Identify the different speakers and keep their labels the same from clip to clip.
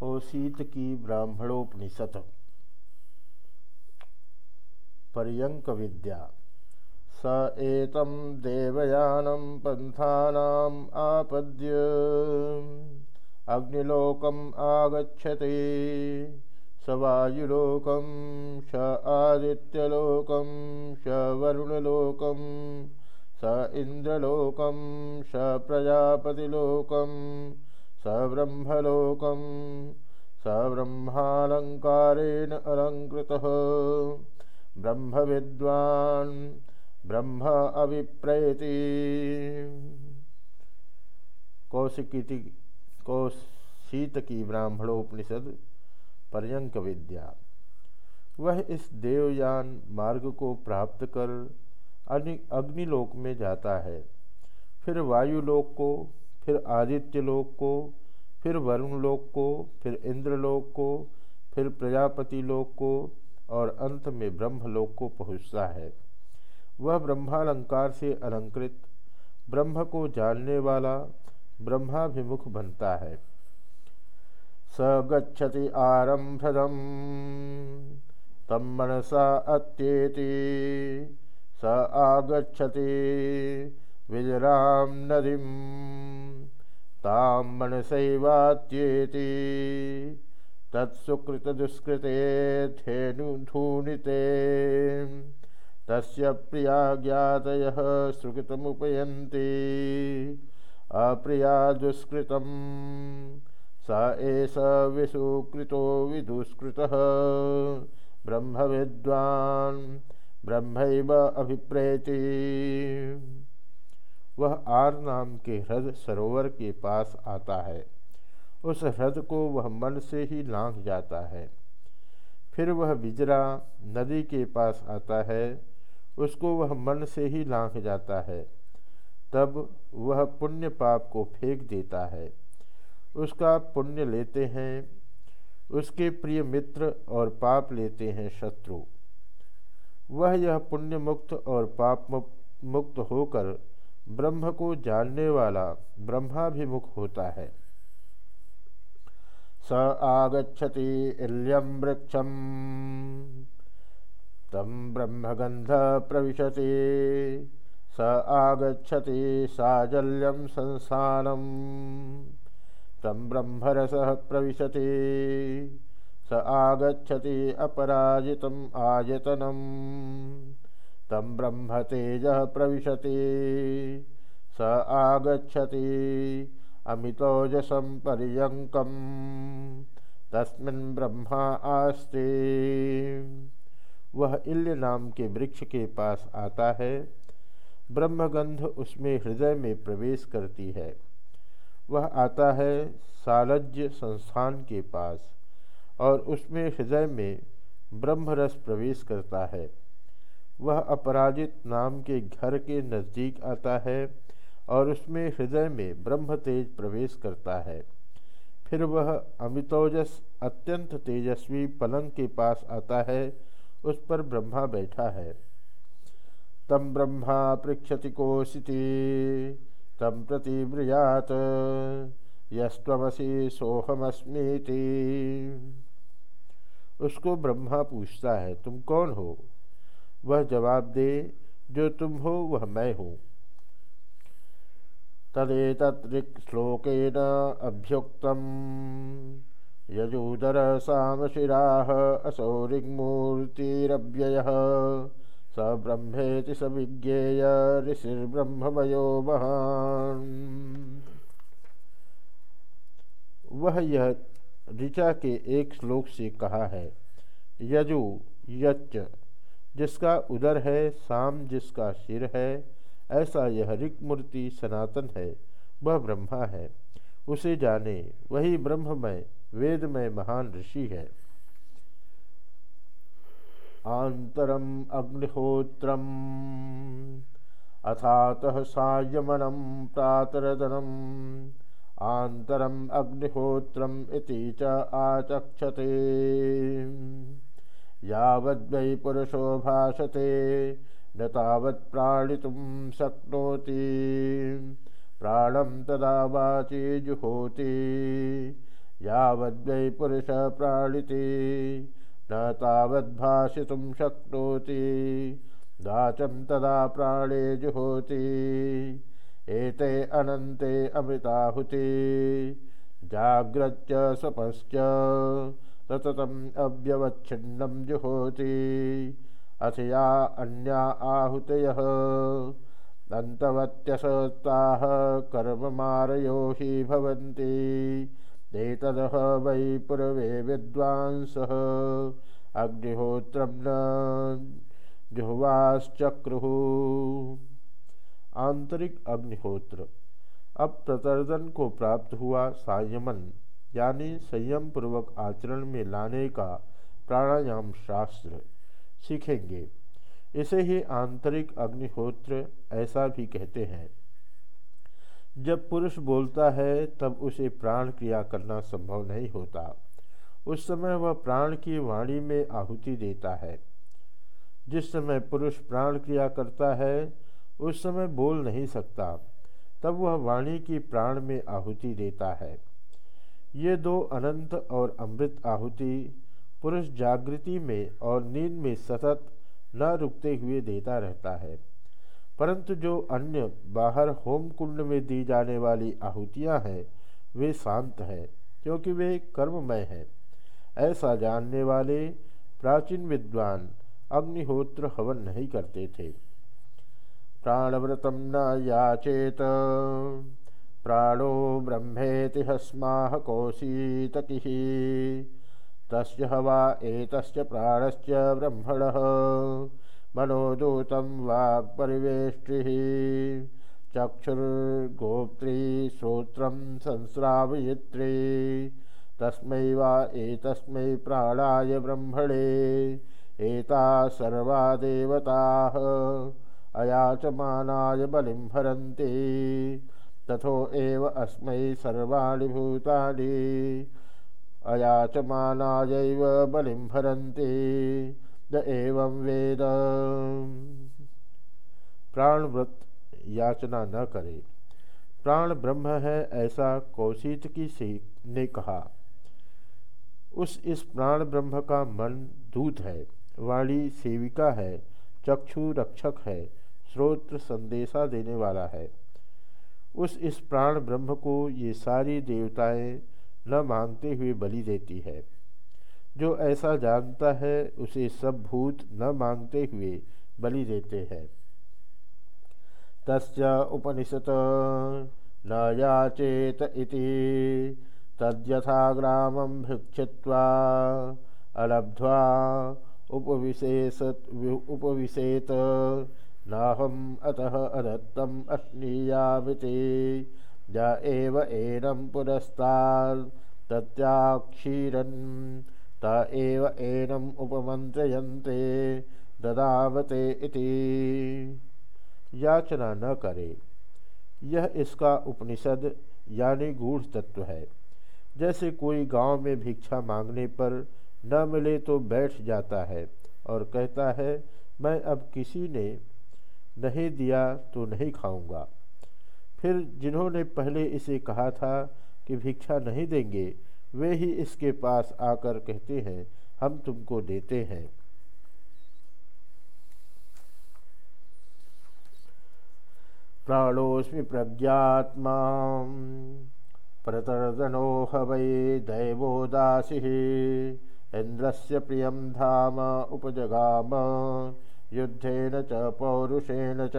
Speaker 1: कौशीत की ब्राह्मणोपनिषद। पर्यंक विद्या। स एतम देवयानम पंथानाम आपद्य। अग्निलोकम आगछति स वायुलोकम, स आदित्यलोकम, स वरुणलोकम, स इंद्रलोकम स प्रजापतिलोकम सब्रह्मलोकं सब्रह्मालङ्कारेण अलङ्कृतः। ब्रह्मविद्वान् ब्रह्म अभिप्रयति कौशिकी कौशीत की ब्राह्मणोपनिषद पर्यंक विद्या वह इस देवयान मार्ग को प्राप्त कर अग्निलोक में जाता है। फिर वायुलोक को फिर आदित्य लोक को, फिर वरुण लोक को, फिर इंद्रलोक को, फिर प्रजापति लोक को और अंत में ब्रह्मलोक को पहुँचता है। वह ब्रह्मालंकार से अलंकृत, ब्रह्म को जानने वाला ब्रह्माभिमुख बनता है। स गच्छति आरंभदम तम मनसा अत्येति, स आगछति विजराम नदीम ताम मनसैवात्येति। तत्सुकृतदुष्कृते धेनुधूनिते तस्य प्रिया ज्ञातयः सुकृतमुपयन्ति। अप्रिया दुष्कृतं स एष विसुकृतो विदुष्कृतः। ब्रह्मविद्वान् ब्रह्मैव अभिप्रेति वह आर नाम के ह्रद सरोवर के पास आता है। उस ह्रद को वह मन से ही लांघ जाता है। फिर वह बिजरा नदी के पास आता है। उसको वह मन से ही लांघ जाता है। तब वह पुण्य पाप को फेंक देता है। उसका पुण्य लेते हैं। उसके प्रिय मित्र और पाप लेते हैं शत्रु। वह यह पुण्य मुक्त और पाप मुक्त होकर ब्रह्म को जानने वाला ब्रह्माभिमुख होता है। स आगछति इल्यम वृक्षम। तम ब्रह्मगंध प्रविशति। स आगछति साजल्यम संसानम तम ब्रह्मरस प्रविशति। स आगछति अपराजितम आयतनम। तम ब्रह्म तेज प्रविशति। स आगछति अमितोजसम पर्यंकम तस्मिन् ब्रह्मा आस्ते। वह इल्य नाम के वृक्ष के पास आता है। ब्रह्मगंध उसमें हृदय में प्रवेश करती है। वह आता है सालज्य संस्थान के पास और उसमें हृदय में ब्रह्मरस प्रवेश करता है। वह अपराजित नाम के घर के नज़दीक आता है और उसमें हृदय में ब्रह्म तेज प्रवेश करता है। फिर वह अमितोजस, अत्यंत तेजस्वी पलंग के पास आता है, उस पर ब्रह्मा बैठा है। तम ब्रह्मा पृक्षति कोशिति तम प्रति ब्रियात यस्वसी सोहमस्मीति उसको ब्रह्मा पूछता है, तुम कौन हो? वह जवाब दे, जो तुम हो, वह मैं हूँ. तदेतत्रिक् श्लोकेन अभ्युक्तम। यजूदर सामशिराः असौ ऋग्मूर्तिरव्यय स ब्रह्मेति स विज्ञेय ऋषिर्ब्रह्ममयो महान। वह यह ऋचा के एक श्लोक से कहा है, यजु यच्च जिसका उदर है, साम जिसका सिर है, ऐसा यह ऋक मूर्ति सनातन है, वह ब्रह्मा है। उसे जाने, वही ब्रह्ममय, वेदमय महान ऋषि है। आंतरम अग्निहोत्रम, अथातः सायमनम प्रातरदनम आंतरम अग्निहोत्रम इति च आचक्षते। यावद्वै पुरुषो भाषते न तावत् प्राणितुं शक्नोति। प्राणं तदा वाची जुहोति यावद्वै पुरुष प्राणिति न तावद्भाषितुं शक्नोति। दाचं तदा प्राणे जुहोति एते अनन्ते अमृताहुति जाग्रच्च स्वपश्च सततम् अव्यवच्छिन्नं जुहोति। अथ या अन्या आहुतयः दन्तवत्यसत्ताः कर्ममारयो हि भवन्ति। एतदः वै पूर्वे विद्वांसः। अग्निहोत्रं न जुह्वाश्चक्रु। आंतरिक अग्निहोत्र। अब प्रतर्दन को प्राप्त हुआ संयमन। यानी संयम पूर्वक आचरण में लाने का प्राणायाम शास्त्र सीखेंगे। इसे ही आंतरिक अग्निहोत्र ऐसा भी कहते हैं। जब पुरुष बोलता है, तब उसे प्राण क्रिया करना संभव नहीं होता। उस समय वह प्राण की वाणी में आहुति देता है। जिस समय पुरुष प्राण क्रिया करता है, उस समय बोल नहीं सकता। तब वह वाणी की प्राण में आहुति देता है। ये दो अनंत और अमृत आहुति पुरुष जागृति में और नींद में सतत न रुकते हुए देता रहता है। परंतु जो अन्य बाहर होम कुंड में दी जाने वाली आहुतियाँ हैं, वे शांत हैं, क्योंकि वे कर्ममय हैं। ऐसा जानने वाले प्राचीन विद्वान अग्निहोत्र हवन नहीं करते थे। प्राणव्रतम न याचेत। प्राणो ब्रह्मेति हस्माह कौशीतकी तस्य हवा एतस्य प्राणश्च ब्रह्मणः। मनोदूतं वाक्परिवेष्टिः चक्षुर्गोत्री श्रोत्रं संस्रावयित्री तस्मै वा एतस्मै प्राणाय ब्रह्मणे। एता सर्वा देवताः। अयाचमानाय बलिं भरन्ति तथो एव अस्मै सर्वाणि भूतानि। अयाचमानायैव बलिं भरन्ति द एवं वेद। प्राणव्रत याचना न करे। प्राण ब्रह्म है ऐसा कौशित की से ने कहा। उस इस प्राण ब्रह्म का मन दूत है, वाणी सेविका है, चक्षु रक्षक है श्रोत्र संदेशा देने वाला है। उस इस प्राण ब्रह्म को ये सारी देवताएँ न मांगते हुए बलि देती है। जो ऐसा जानता है, उसे सब भूत न मांगते हुए बलि देते हैं। तस् उपनिषत् न याचेत इति, तद्यथा ग्रामं भिक्षित्वा अलब्ध्वा उपविशेष उपविशेत नाहम अतः अदत्तम अश्नीयामिति। य एव एनं पुरस्तात् तत्याक्षीरन्। त एव एनम् उपमंत्रयन्ते ददावते इति। याचना न करे। यह इसका उपनिषद यानी गूढ़ तत्व है। जैसे कोई गाँव में भिक्षा मांगने पर न मिले तो बैठ जाता है और कहता है, मैं अब किसी ने नहीं दिया तो नहीं खाऊँगा। फिर जिन्होंने पहले इसे कहा था कि भिक्षा नहीं देंगे, वे ही इसके पास आकर कहते हैं, हम तुमको देते हैं। प्राणोस्मि प्रज्ञात्मा प्रतर्दनो हवै दैवोदासी इंद्रस्य प्रियं धाम उपजगाम। युद्धेन च पौरुषेण च।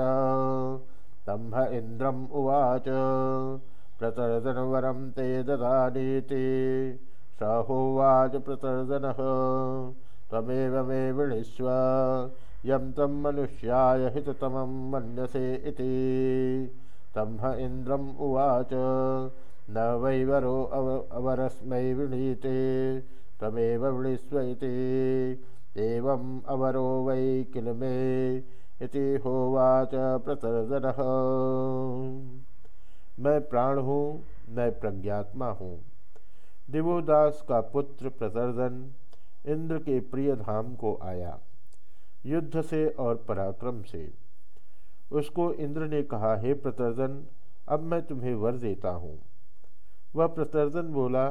Speaker 1: तम्भ इन्द्रम् उवाच। प्रतर्दनवरं ते ददानीति। स होवाच प्रतर्दनः त्वमेव मे विणिष्व यं तं मनुष्याय हिततमं मन्यसे इति। तं ह इन्द्रम् उवाच। न वैवरो अव अवरस्मै वृणीते। त्वमेव वृणीष्व इति एवम् अवरो वै किल मे इति होवाच प्रतर्दनः मैं प्राण हूँ, मैं प्रज्ञात्मा हूँ। दिवोदास का पुत्र प्रतर्दन इंद्र के प्रिय धाम को आया, युद्ध से और पराक्रम से। उसको इंद्र ने कहा, हे प्रतर्दन अब मैं तुम्हें वर देता हूँ। वह प्रतर्दन बोला,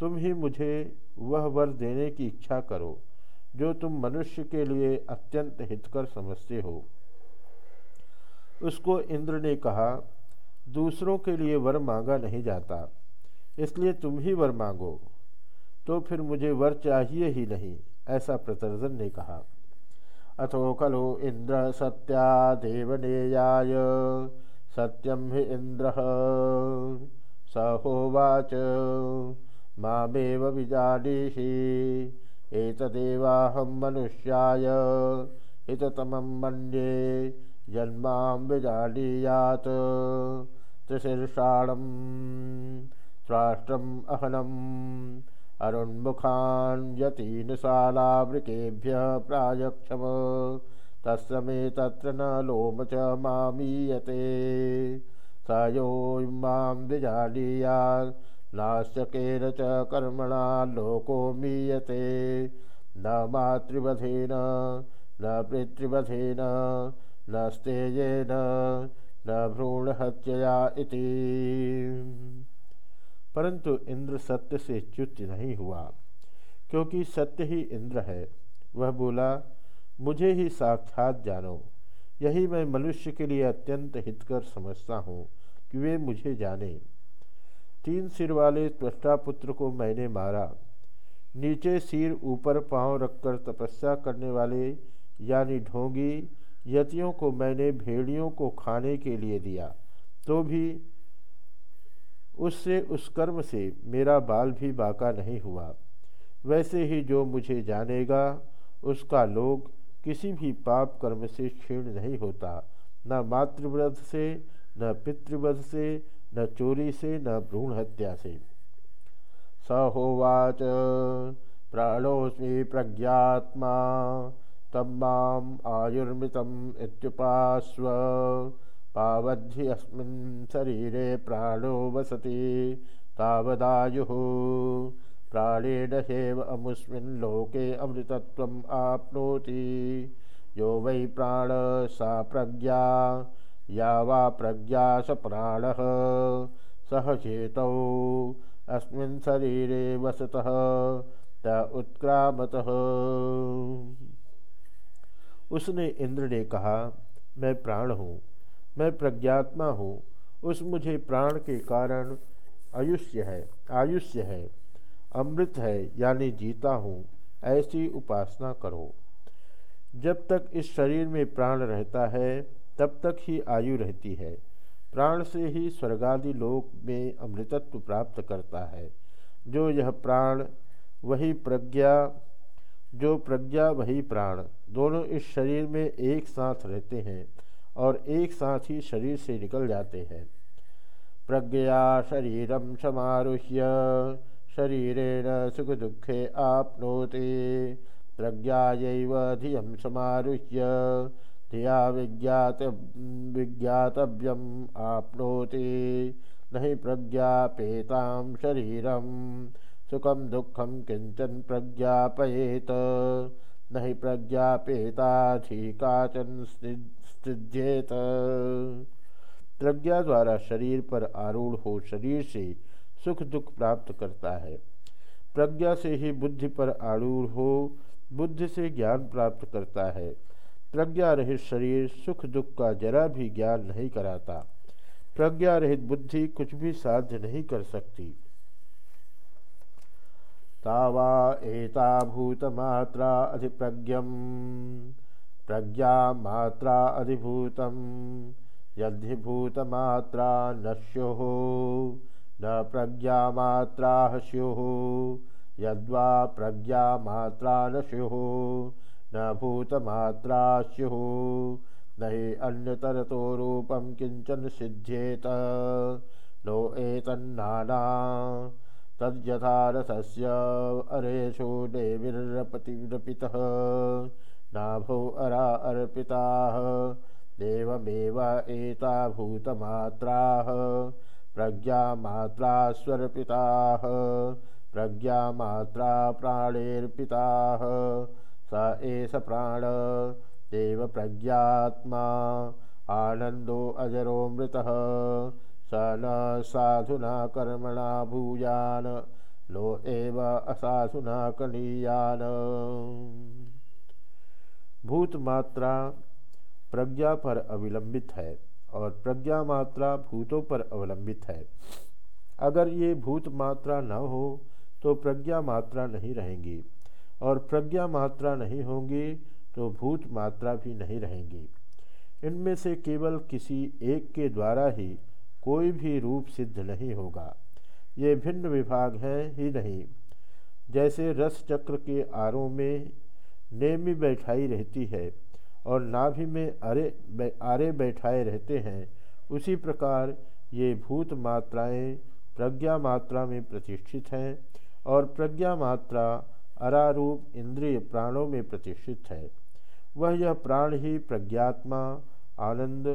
Speaker 1: तुम ही मुझे वह वर देने की इच्छा करो। जो तुम मनुष्य के लिए अत्यंत हितकर समझते हो। उसको इंद्र ने कहा, दूसरों के लिए वर मांगा नहीं जाता, इसलिए तुम ही वर मांगो। तो फिर मुझे वर चाहिए ही नहीं, ऐसा प्रतर्जन ने कहा। अथो खलु इंद्र सत्या देवनेयाय सत्यम हि इंद्र, स होवाच, मामेव विजानीषि एतदेवाहं मनुष्याय हिततमं मन्ये जन्मां विजानीयात्। त्रिशीर्षाणं स्वाष्ट्रम् अहनम् अरुन्मुखान् यतीनशालावृकेभ्य प्रायक्षम। तस्य मे तत्र न लोम च मामीयते। स यो मां विजानीयात् नास्यकेन च कर्मणा लोको मीयते। न मातृवधेन, न पितृवधेन, न स्तेजेन न भ्रूणहत्यया इति। परंतु इंद्र सत्य से च्युत नहीं हुआ, क्योंकि सत्य ही इंद्र है। वह बोला, मुझे ही साक्षात जानो। यही मैं मनुष्य के लिए अत्यंत हितकर समझता हूँ कि वे मुझे जाने। तीन सिर वाले त्वष्टा पुत्र को मैंने मारा। नीचे सिर ऊपर पाँव रखकर तपस्या करने वाले, यानी ढोंगी, यतियों को मैंने भेड़ियों को खाने के लिए दिया। तो भी उससे, उस कर्म से मेरा बाल भी बाका नहीं हुआ। वैसे ही जो मुझे जानेगा, उसका लोग किसी भी पाप कर्म से क्षीण नहीं होता। न मातृव्रत से, न पितृवध से न चोरी से न भ्रूण हत्या से। होवाच प्राणोस्मी प्रज्ञात्मा तम आयुर्मितम इत्युपास्व। पावद्धि अस्मिन् शरीरे प्राणो वसति तावदायुः। प्राणेन हेव अमुस्मिन् लोके अमृतत्वम् आप्नोति। यो वै प्राण सा प्रज्ञा या वा प्रज्ञा स प्राणः सह चेतौ अस्मिन् शरीरे वसतः। त उत्क्रामतः। उसने इंद्र ने कहा, मैं प्राण हूँ। मैं प्रज्ञात्मा हूँ। उस मुझे प्राण के कारण आयुष्य है आयुष्य है। अमृत है, यानी जीता हूँ। ऐसी उपासना करो। जब तक इस शरीर में प्राण रहता है तब तक ही आयु रहती है। प्राण से ही स्वर्गादि लोक में अमृतत्व प्राप्त करता है। जो यह प्राण, वही प्रज्ञा, जो प्रज्ञा, वही प्राण, दोनों इस शरीर में एक साथ रहते हैं और एक साथ ही शरीर से निकल जाते हैं। प्रज्ञया शरीरम समारुह्य, शरीरेण सुख दुखे आपनोति। प्रज्ञायैव धियं समारुह्य धिया विज्ञात, विज्ञातव्यम आपनोति। नहीं प्रज्ञापेतां शरीरम, सुखम दुखम किंचन प्रज्ञापयेत। नहीं प्रज्ञापेताधिकाचन सृजेत प्रज्ञा द्वारा शरीर पर आरूढ़ हो शरीर से सुख दुख प्राप्त करता है। प्रज्ञा से ही बुद्धि पर आरूढ़ हो, बुद्धि से ज्ञान प्राप्त करता है। प्रज्ञा रहित शरीर सुख दुख का जरा भी ज्ञान नहीं कराता। प्रज्ञा रहित बुद्धि कुछ भी साध्य नहीं कर सकती। तावा एता भूतमात्रा अधिप्रज्ञम। प्रज्ञा मात्रा अधिभूत यद्धिभूतमात्रा न स्युः न प्रज्ञा मात्रा स्युः यद्वा प्रज्ञा मात्रा न स्युः न भूतमात्रा स्युः न हि अन्यतरतो रूपं किञ्चन सिद्ध्येत। नो एतन्नाना। तद्यथा रथस्य अरेषु देवीरपतिरपितः नाभो अरा अर्पिताः। देवमेव एता भूतमात्राः। प्रज्ञामात्रास्वर्पिताः प्रज्ञामात्रा प्राणेर्पिताः स एष प्राण। देव प्रज्ञात्मा। आनंदो अजरो मृत। स न साधुना कर्मणा भूयान। लो एव असाधुना कनीयान। भूत मात्रा प्रज्ञा पर अविलंबित है और प्रज्ञा मात्रा भूतों पर अवलंबित है। अगर ये भूत मात्रा न हो तो प्रज्ञा मात्रा नहीं रहेंगी। और प्रज्ञा मात्रा नहीं होंगी तो भूत मात्रा भी नहीं रहेंगी। इनमें से केवल किसी एक के द्वारा ही कोई भी रूप सिद्ध नहीं होगा। ये भिन्न विभाग हैं, ही नहीं। जैसे रस चक्र के आरों में नेमी बैठाई रहती है और नाभि में अरे आरे बैठाए रहते हैं, उसी प्रकार ये भूत मात्राएँ प्रज्ञा मात्रा में प्रतिष्ठित हैं और प्रज्ञा मात्रा अरारूप इंद्रिय प्राणों में प्रतिष्ठित है। वह यह प्राण ही प्रज्ञात्मा, आनंद,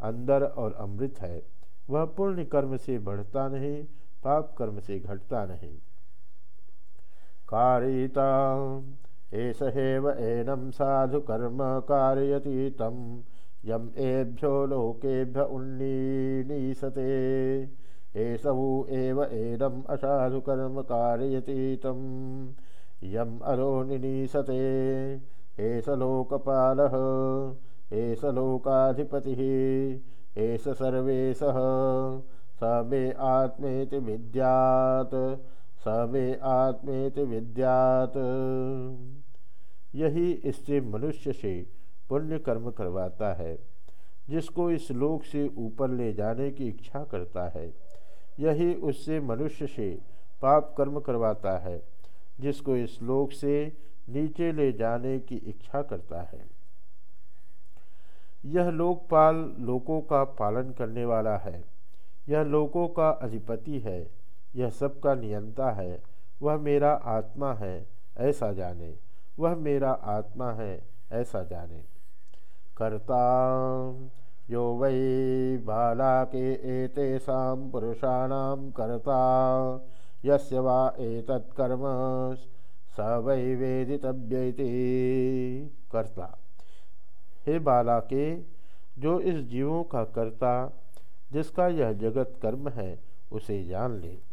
Speaker 1: अंदर और अमृत है। वह पुण्य कर्म से बढ़ता नहीं, पाप कर्म से घटता नहीं। कारिता एष हेव एनम साधु कर्म कारयती तम यम एभ्यो लोकेभ्य उन्नीसते एषवु एव एनम असाधु कर्म कारयती तम यम अरो निनीसते एष लोकपालः, एष लोकाधिपतिः, एष सर्वेशः स मे आत्मेति विद्यात, स मे आत्मेति विद्यात। यही इससे मनुष्य से पुण्य कर्म करवाता है, जिसको इस लोक से ऊपर ले जाने की इच्छा करता है। यही उससे मनुष्य से पाप कर्म करवाता है। जिसको इस लोक से नीचे ले जाने की इच्छा करता है। यह लोकपाल लोकों का पालन करने वाला है। यह लोकों का अधिपति है। यह सबका नियंता है। वह मेरा आत्मा है, ऐसा जाने। वह मेरा आत्मा है, ऐसा जाने। कर्ता यो वै बाला के एतेषा पुरुषाणाम कर्ता। एतत्कर्म स वै वेदितव्यति। कर्ता। हे बाला के जो इस जीवों का कर्ता, जिसका यह जगत कर्म है, उसे जान ले।